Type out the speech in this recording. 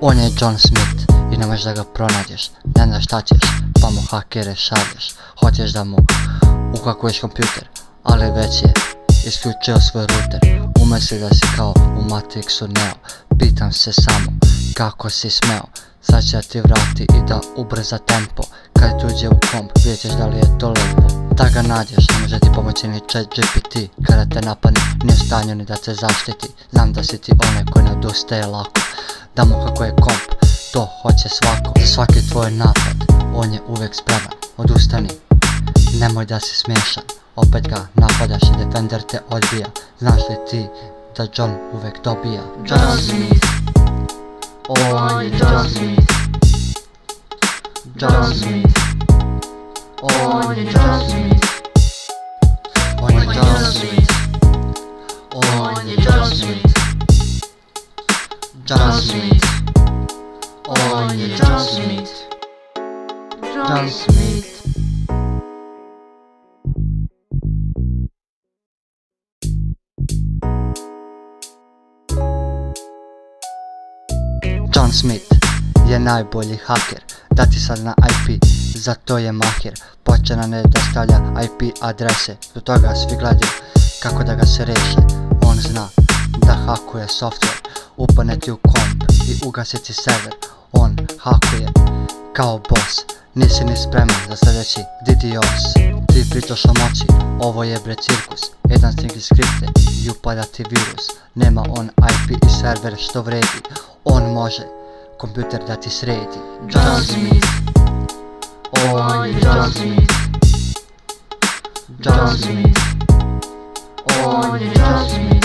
On je John Smith i ne možeš da ga pronađeš. Ne znaš šta ćeš, pa mu hakere šalješ. Hoćeš da mu ukakuješ kompjuter Ali već je isključio svoj router. Umisli da si kao u Matrixu Neo Pitam se samo kako si smeo Sad će ti vrati i da ubrza tempo. Kad tuđe u komp, vidjet da li je to lepo. Da ga nađeš, ne može ti pomoći ni chat GPT Kada te napadne, nije u stanju ni da te zaštiti. Znam da si ti onaj koji ne odustaje lako. Da mu kako je komp, to hoće svako. Za svaki tvoj napad, on je uvijek spreman. Odustani, nemoj da si smiješan. Opet ga napadaš i defender te odbija. Znaš li ti da John uvijek dobija? John Smith, on je John Smith, John Smith, on je John Smith, On je John Smith, on je John Smith, John Smith, on je John Smith, John Smith. Smith je najbolji haker. Da ti sad na IP, za to je maher Počena ne dostavlja IP adrese Do toga svi gledaju kako da ga se reše On zna da hakuje software Upane ti u komp i ugasi ti server. On hakuje kao boss Nisi ni spreman za sljedeći DDoS Ti pričaš o moći, ovo je bre cirkus. Jedan single skripte i upada ti virus. Nema on IP i server što vredi. On može computer that is ready Just me Only just me Just me Only just me